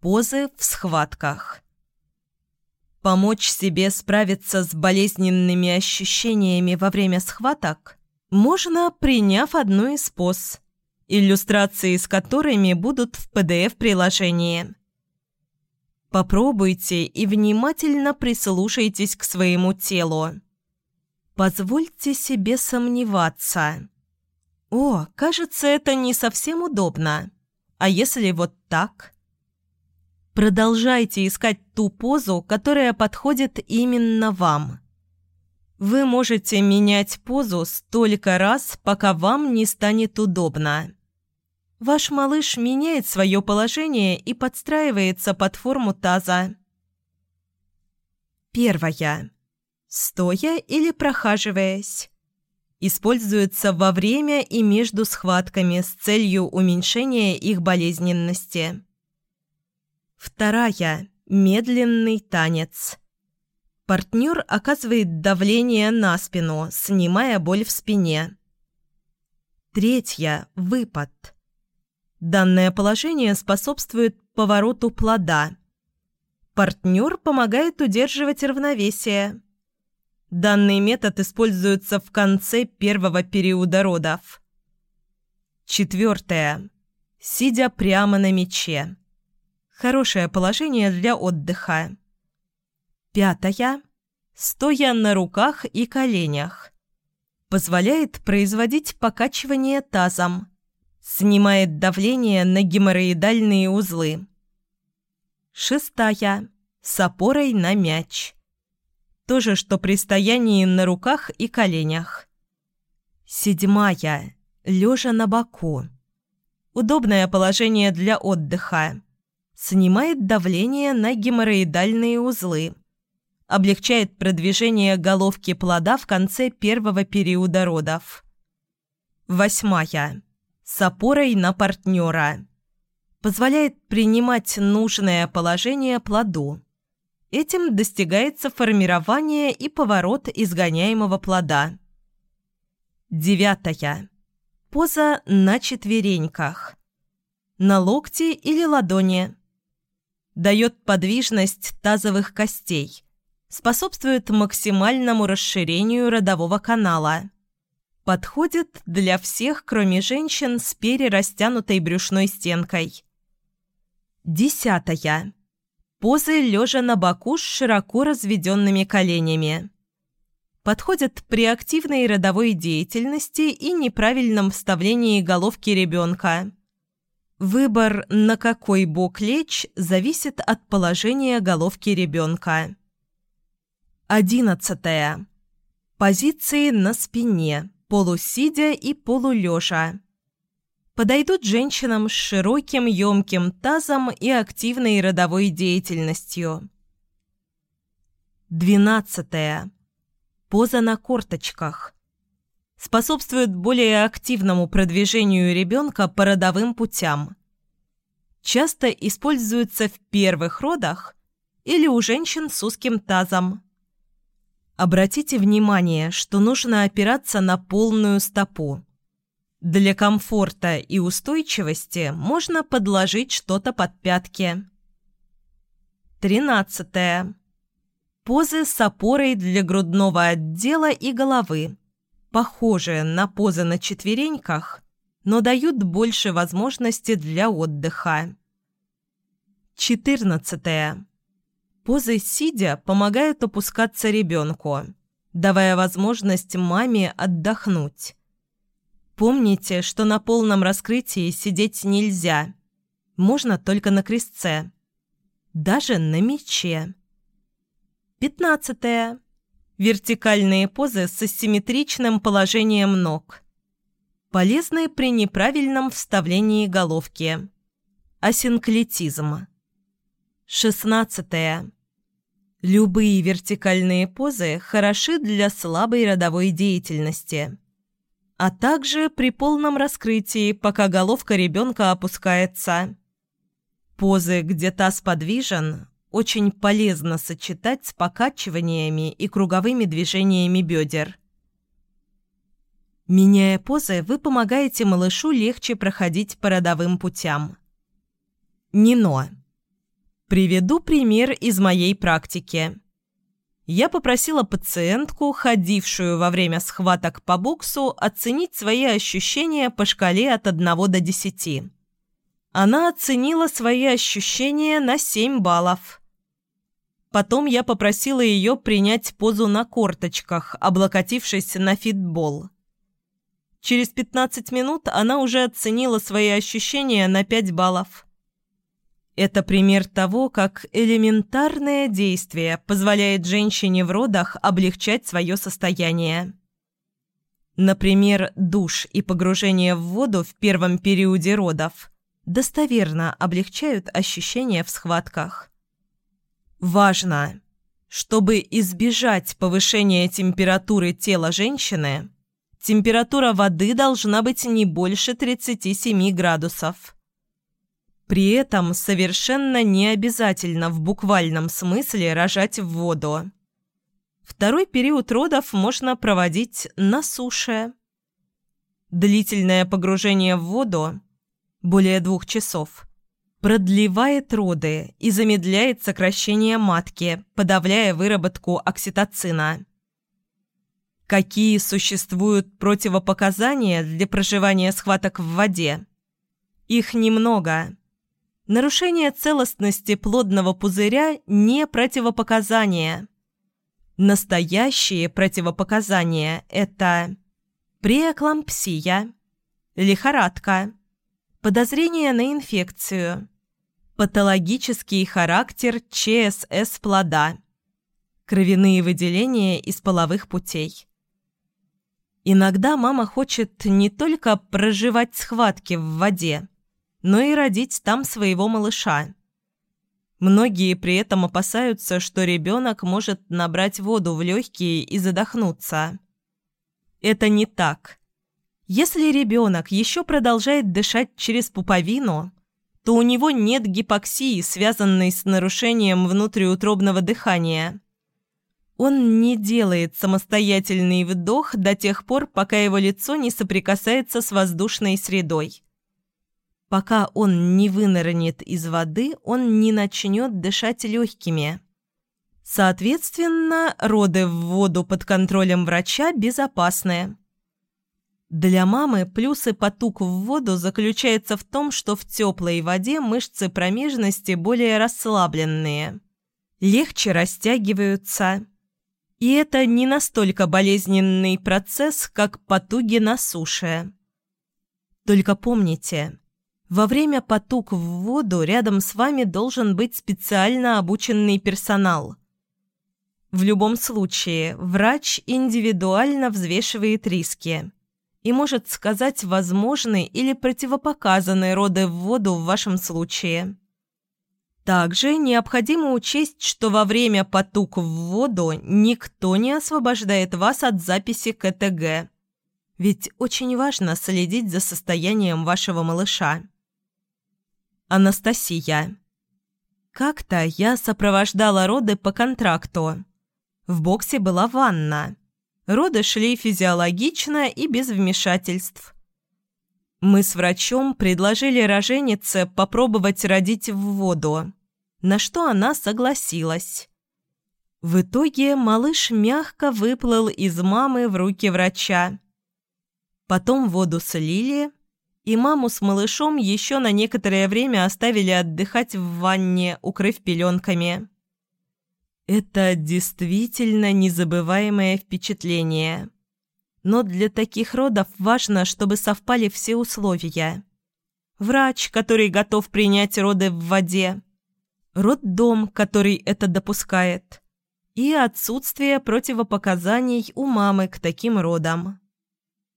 Позы в схватках. Помочь себе справиться с болезненными ощущениями во время схваток можно, приняв одну из поз, иллюстрации с которыми будут в PDF-приложении. Попробуйте и внимательно прислушайтесь к своему телу. Позвольте себе сомневаться. О, кажется, это не совсем удобно. А если вот так? Продолжайте искать ту позу, которая подходит именно вам. Вы можете менять позу столько раз, пока вам не станет удобно. Ваш малыш меняет свое положение и подстраивается под форму таза. Первая. Стоя или прохаживаясь. Используется во время и между схватками с целью уменьшения их болезненности. Вторая. Медленный танец. Партнер оказывает давление на спину, снимая боль в спине. Третья. Выпад. Данное положение способствует повороту плода. Партнер помогает удерживать равновесие. Данный метод используется в конце первого периода родов. Четвертое. Сидя прямо на мече. Хорошее положение для отдыха. Пятое. Стоя на руках и коленях. Позволяет производить покачивание тазом Снимает давление на геморроидальные узлы. Шестая. С опорой на мяч. То же, что при стоянии на руках и коленях. Седьмая. Лежа на боку. Удобное положение для отдыха. Снимает давление на геморроидальные узлы. Облегчает продвижение головки плода в конце первого периода родов. Восьмая с опорой на партнера. Позволяет принимать нужное положение плоду. Этим достигается формирование и поворот изгоняемого плода. Девятая. Поза на четвереньках. На локте или ладони. Дает подвижность тазовых костей. Способствует максимальному расширению родового канала подходит для всех, кроме женщин с перерастянутой брюшной стенкой. Десятая. Позы лежа на боку с широко разведенными коленями. Подходят при активной родовой деятельности и неправильном вставлении головки ребенка. Выбор, на какой бок лечь, зависит от положения головки ребенка. Одиннадцатая. Позиции на спине полусидя и полулежа. Подойдут женщинам с широким емким тазом и активной родовой деятельностью. Двенадцатое. Поза на корточках. Способствует более активному продвижению ребенка по родовым путям. Часто используется в первых родах или у женщин с узким тазом. Обратите внимание, что нужно опираться на полную стопу. Для комфорта и устойчивости можно подложить что-то под пятки. Тринадцатое. Позы с опорой для грудного отдела и головы. Похожие на позы на четвереньках, но дают больше возможностей для отдыха. Четырнадцатое. Позы сидя помогают опускаться ребенку, давая возможность маме отдохнуть. Помните, что на полном раскрытии сидеть нельзя. Можно только на крестце. Даже на мече. Пятнадцатое. Вертикальные позы с асимметричным положением ног. Полезны при неправильном вставлении головки. Асинклетизм. Шестнадцатое. Любые вертикальные позы хороши для слабой родовой деятельности, а также при полном раскрытии, пока головка ребенка опускается. Позы, где таз подвижен, очень полезно сочетать с покачиваниями и круговыми движениями бедер. Меняя позы, вы помогаете малышу легче проходить по родовым путям. Нино. Приведу пример из моей практики. Я попросила пациентку, ходившую во время схваток по боксу, оценить свои ощущения по шкале от 1 до 10. Она оценила свои ощущения на 7 баллов. Потом я попросила ее принять позу на корточках, облокотившись на фитбол. Через 15 минут она уже оценила свои ощущения на 5 баллов. Это пример того, как элементарное действие позволяет женщине в родах облегчать свое состояние. Например, душ и погружение в воду в первом периоде родов достоверно облегчают ощущения в схватках. Важно, чтобы избежать повышения температуры тела женщины – температура воды должна быть не больше 37 градусов. При этом совершенно не обязательно в буквальном смысле рожать в воду. Второй период родов можно проводить на суше. Длительное погружение в воду, более двух часов, продлевает роды и замедляет сокращение матки, подавляя выработку окситоцина. Какие существуют противопоказания для проживания схваток в воде? Их немного. Нарушение целостности плодного пузыря не противопоказание. Настоящие противопоказания – это преэклампсия, лихорадка, подозрение на инфекцию, патологический характер ЧСС плода, кровяные выделения из половых путей. Иногда мама хочет не только проживать схватки в воде, но и родить там своего малыша. Многие при этом опасаются, что ребенок может набрать воду в легкие и задохнуться. Это не так. Если ребенок еще продолжает дышать через пуповину, то у него нет гипоксии, связанной с нарушением внутриутробного дыхания – он не делает самостоятельный вдох до тех пор, пока его лицо не соприкасается с воздушной средой. Пока он не вынырнет из воды, он не начнет дышать легкими. Соответственно, роды в воду под контролем врача безопасны. Для мамы плюсы потук в воду заключается в том, что в теплой воде мышцы промежности более расслабленные, легче растягиваются – и это не настолько болезненный процесс, как потуги на суше. Только помните, во время потуг в воду рядом с вами должен быть специально обученный персонал. В любом случае, врач индивидуально взвешивает риски и может сказать возможные или противопоказанные роды в воду в вашем случае. Также необходимо учесть, что во время потук в воду никто не освобождает вас от записи КТГ. Ведь очень важно следить за состоянием вашего малыша. Анастасия. Как-то я сопровождала роды по контракту. В боксе была ванна. Роды шли физиологично и без вмешательств. Мы с врачом предложили роженице попробовать родить в воду на что она согласилась. В итоге малыш мягко выплыл из мамы в руки врача. Потом воду слили, и маму с малышом еще на некоторое время оставили отдыхать в ванне, укрыв пеленками. Это действительно незабываемое впечатление. Но для таких родов важно, чтобы совпали все условия. Врач, который готов принять роды в воде, роддом, который это допускает, и отсутствие противопоказаний у мамы к таким родам.